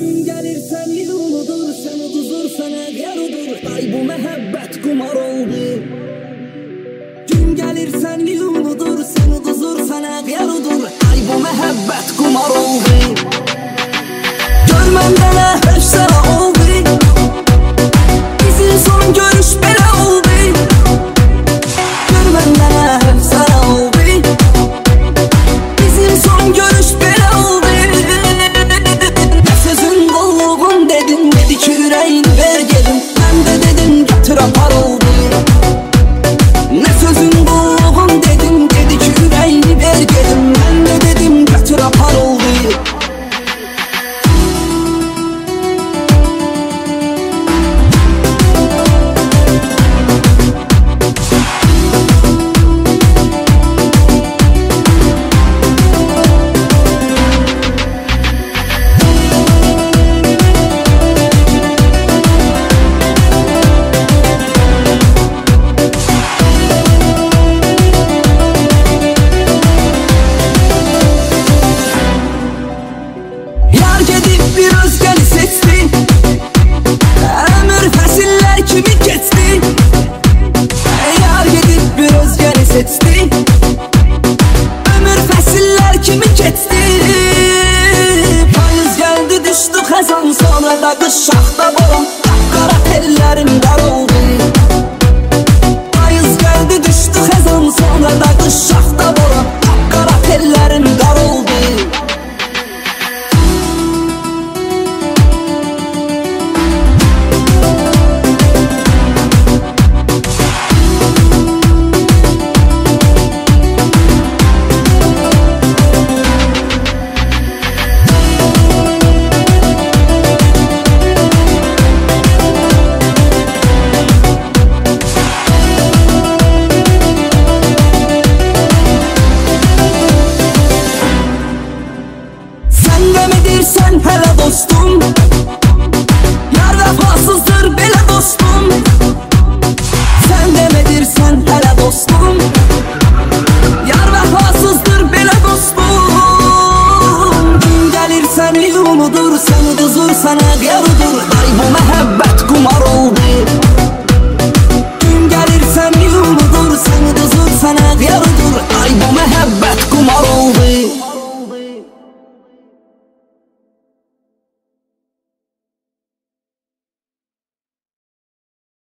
Gün gelirsen yılmıdır sen uduzursan eğer udur Ay bu mehabbet kumar oldu. Gün gelirsen yılmıdır sen uduzursan eğer udur Ay bu mehabbet kumar oldu. Görmem ne bir özgəni seçdi Ömür fəsillər kimi keçdi Yar gedib bir özgəni seçdi Ömür fəsillər kimi keçdi Payız gəldi düşdü xəzan Sonra da qış şaxta boran Qara tellərim dar oldu sen hele dostum. Yar vefasızdır bile dostum. Sen demedir sen hele dostum. Yar vefasızdır bile dostum. Kim gelirsen il umudur sen kızur sana diyarım